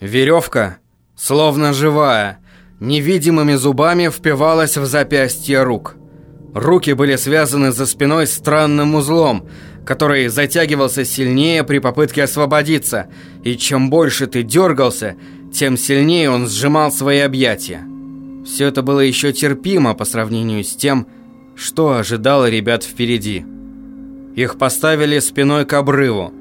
Веревка, словно живая, невидимыми зубами впивалась в запястья рук. Руки были связаны за спиной странным узлом, который затягивался сильнее при попытке освободиться, и чем больше ты дергался, тем сильнее он сжимал свои объятия. Все это было еще терпимо по сравнению с тем, что ожидало ребят впереди. Их поставили спиной к обрыву,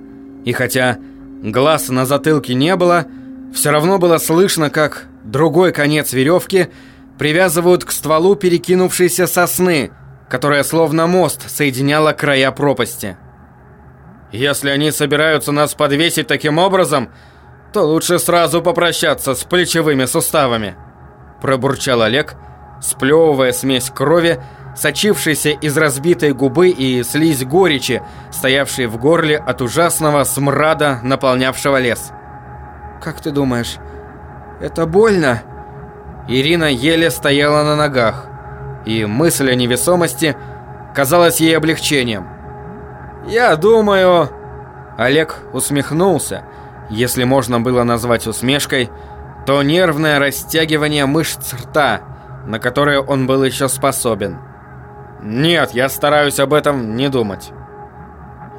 и хотя глаз на затылке не было, все равно было слышно, как другой конец веревки привязывают к стволу перекинувшейся сосны, которая словно мост соединяла края пропасти. «Если они собираются нас подвесить таким образом, то лучше сразу попрощаться с плечевыми суставами», пробурчал Олег, сплевывая смесь крови, сочившейся из разбитой губы и слизь горечи, стоявшей в горле от ужасного смрада, наполнявшего лес. «Как ты думаешь, это больно?» Ирина еле стояла на ногах, и мысль о невесомости казалась ей облегчением. «Я думаю...» Олег усмехнулся, если можно было назвать усмешкой, то нервное растягивание мышц рта, на которое он был еще способен. «Нет, я стараюсь об этом не думать».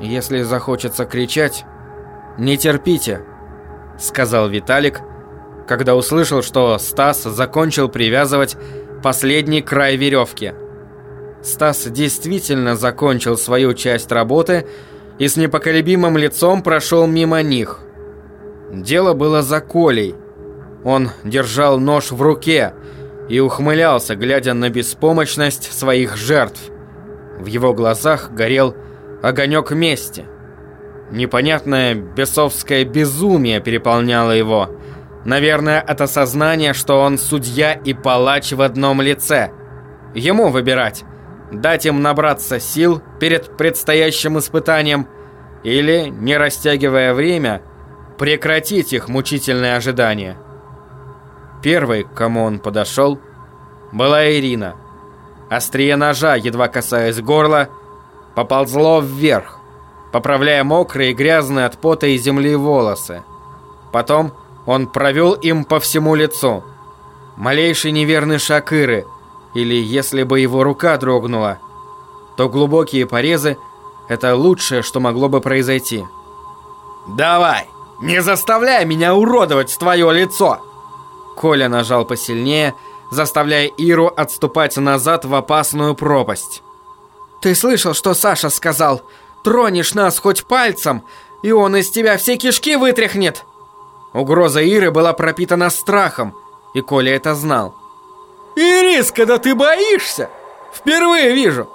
«Если захочется кричать, не терпите», — сказал Виталик, когда услышал, что Стас закончил привязывать последний край веревки. Стас действительно закончил свою часть работы и с непоколебимым лицом прошел мимо них. Дело было за Колей. Он держал нож в руке и ухмылялся, глядя на беспомощность своих жертв. В его глазах горел огонек мести – Непонятное бесовское безумие переполняло его. Наверное, от осознания, что он судья и палач в одном лице. Ему выбирать. Дать им набраться сил перед предстоящим испытанием или, не растягивая время, прекратить их мучительное ожидание. Первой, к кому он подошел, была Ирина. Острие ножа, едва касаясь горла, поползло вверх поправляя мокрые, грязные от пота и земли волосы. Потом он провел им по всему лицу. Малейший неверный шаг Иры, или если бы его рука дрогнула, то глубокие порезы – это лучшее, что могло бы произойти. «Давай, не заставляй меня уродовать твое лицо!» Коля нажал посильнее, заставляя Иру отступать назад в опасную пропасть. «Ты слышал, что Саша сказал? Тронешь нас хоть пальцем, и он из тебя все кишки вытряхнет!» Угроза Иры была пропитана страхом, и Коля это знал. «Ириска, да ты боишься! Впервые вижу!»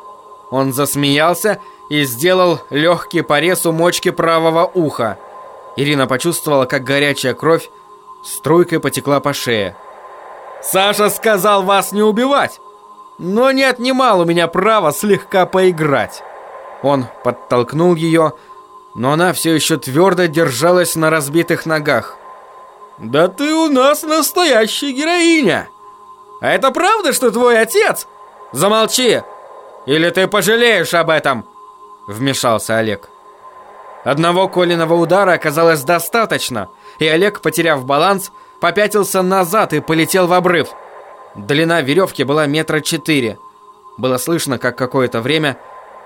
Он засмеялся и сделал легкий порез у мочки правого уха. Ирина почувствовала, как горячая кровь струйкой потекла по шее. «Саша сказал вас не убивать, но не отнимал у меня права слегка поиграть». Он подтолкнул ее, но она все еще твердо держалась на разбитых ногах. «Да ты у нас настоящая героиня! А это правда, что твой отец...» «Замолчи! Или ты пожалеешь об этом!» Вмешался Олег. Одного Колиного удара оказалось достаточно, и Олег, потеряв баланс, попятился назад и полетел в обрыв. Длина веревки была метра четыре. Было слышно, как какое-то время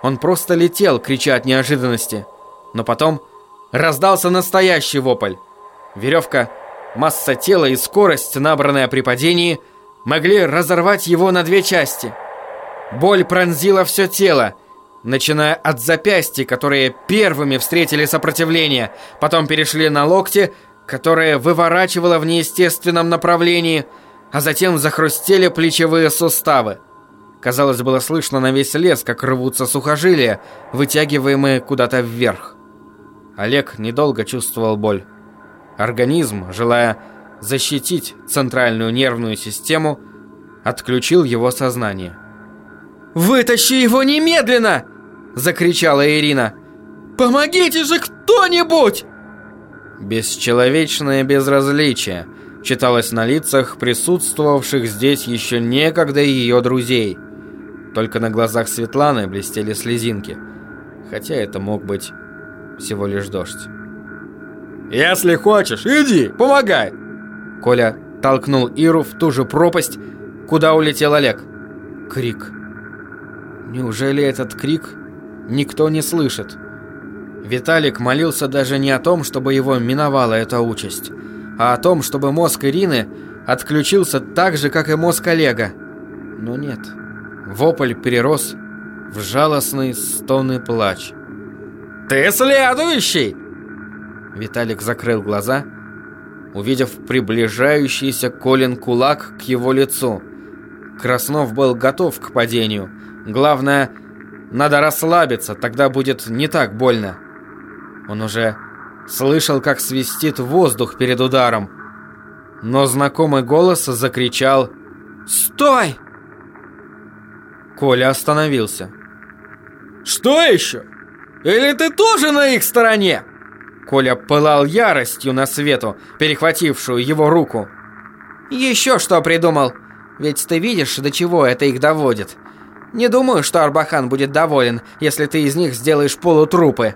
он просто летел, крича от неожиданности. Но потом раздался настоящий вопль. Веревка, масса тела и скорость, набранная при падении, могли разорвать его на две части. Боль пронзила все тело, начиная от запястья, которые первыми встретили сопротивление, потом перешли на локти, которые выворачивало в неестественном направлении, а затем захрустели плечевые суставы. Казалось, было слышно на весь лес, как рвутся сухожилия, вытягиваемые куда-то вверх. Олег недолго чувствовал боль. Организм, желая защитить центральную нервную систему, отключил его сознание. «Вытащи его немедленно!» – закричала Ирина. «Помогите же кто-нибудь!» Бесчеловечное безразличие читалось на лицах присутствовавших здесь еще некогда ее друзей – только на глазах Светланы блестели слезинки. Хотя это мог быть всего лишь дождь. «Если хочешь, иди, помогай!» Коля толкнул Иру в ту же пропасть, куда улетел Олег. Крик. Неужели этот крик никто не слышит? Виталик молился даже не о том, чтобы его миновала эта участь, а о том, чтобы мозг Ирины отключился так же, как и мозг Олега. Но нет. Вопль перерос в жалостный стон и плач. «Ты следующий!» Виталик закрыл глаза, увидев приближающийся Колин кулак к его лицу. Краснов был готов к падению. Главное, надо расслабиться, тогда будет не так больно. Он уже слышал, как свистит воздух перед ударом. Но знакомый голос закричал «Стой!» Коля остановился. «Что еще? Или ты тоже на их стороне?» Коля пылал яростью на свету, перехватившую его руку. «Еще что придумал? Ведь ты видишь, до чего это их доводит. Не думаю, что Арбахан будет доволен, если ты из них сделаешь полутрупы.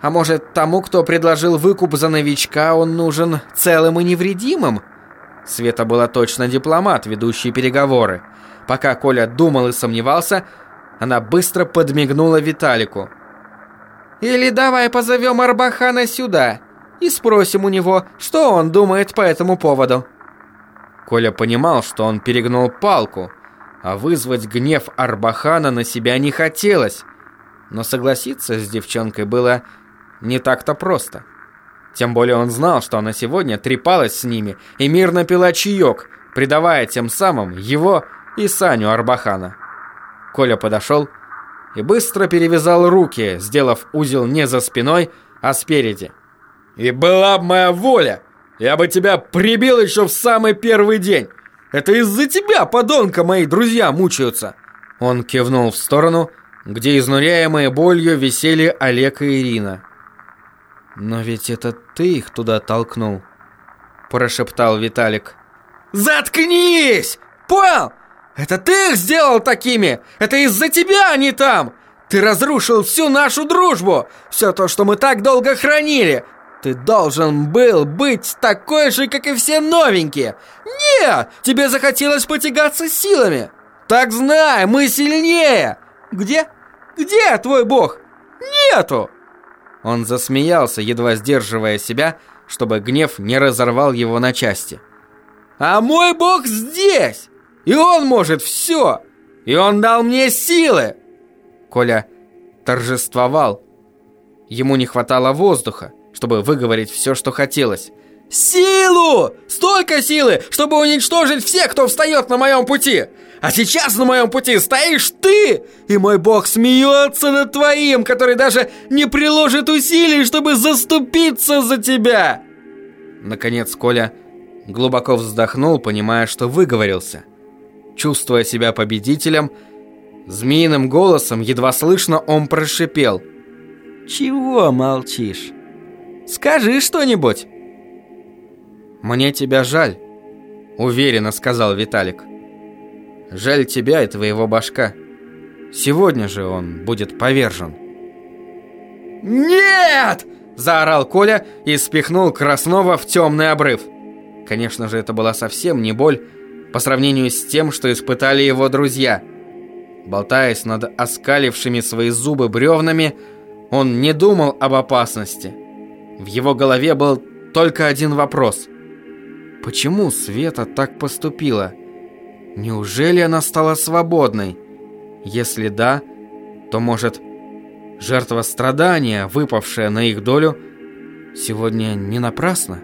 А может, тому, кто предложил выкуп за новичка, он нужен целым и невредимым?» Света была точно дипломат, ведущий переговоры. Пока Коля думал и сомневался, она быстро подмигнула Виталику. «Или давай позовем Арбахана сюда и спросим у него, что он думает по этому поводу». Коля понимал, что он перегнул палку, а вызвать гнев Арбахана на себя не хотелось. Но согласиться с девчонкой было не так-то просто. Тем более он знал, что она сегодня трепалась с ними и мирно пила чаек, предавая тем самым его и Саню Арбахана. Коля подошел и быстро перевязал руки, сделав узел не за спиной, а спереди. «И была бы моя воля, я бы тебя прибил еще в самый первый день. Это из-за тебя, подонка, мои друзья мучаются!» Он кивнул в сторону, где изнуряемые болью висели Олег и Ирина. «Но ведь это ты их туда толкнул», – прошептал Виталик. «Заткнись! Понял? Это ты их сделал такими! Это из-за тебя они там! Ты разрушил всю нашу дружбу! Все то, что мы так долго хранили! Ты должен был быть такой же, как и все новенькие! Нет! Тебе захотелось потягаться силами! Так знай, мы сильнее! Где? Где твой бог? Нету!» Он засмеялся, едва сдерживая себя, чтобы гнев не разорвал его на части. «А мой бог здесь! И он может все! И он дал мне силы!» Коля торжествовал. Ему не хватало воздуха, чтобы выговорить все, что хотелось. «Силу! Столько силы, чтобы уничтожить всех, кто встает на моем пути! А сейчас на моем пути стоишь ты! И мой бог смеется над твоим, который даже не приложит усилий, чтобы заступиться за тебя!» Наконец Коля глубоко вздохнул, понимая, что выговорился. Чувствуя себя победителем, змеиным голосом, едва слышно, он прошипел. «Чего молчишь? Скажи что-нибудь!» «Мне тебя жаль», — уверенно сказал Виталик. «Жаль тебя и твоего башка. Сегодня же он будет повержен». «Нет!» – заорал Коля и спихнул Краснова в темный обрыв. Конечно же, это была совсем не боль по сравнению с тем, что испытали его друзья. Болтаясь над оскалившими свои зубы бревнами, он не думал об опасности. В его голове был только один вопрос. Почему Света так поступила? Неужели она стала свободной? Если да, то, может, жертва страдания, выпавшая на их долю, сегодня не напрасно?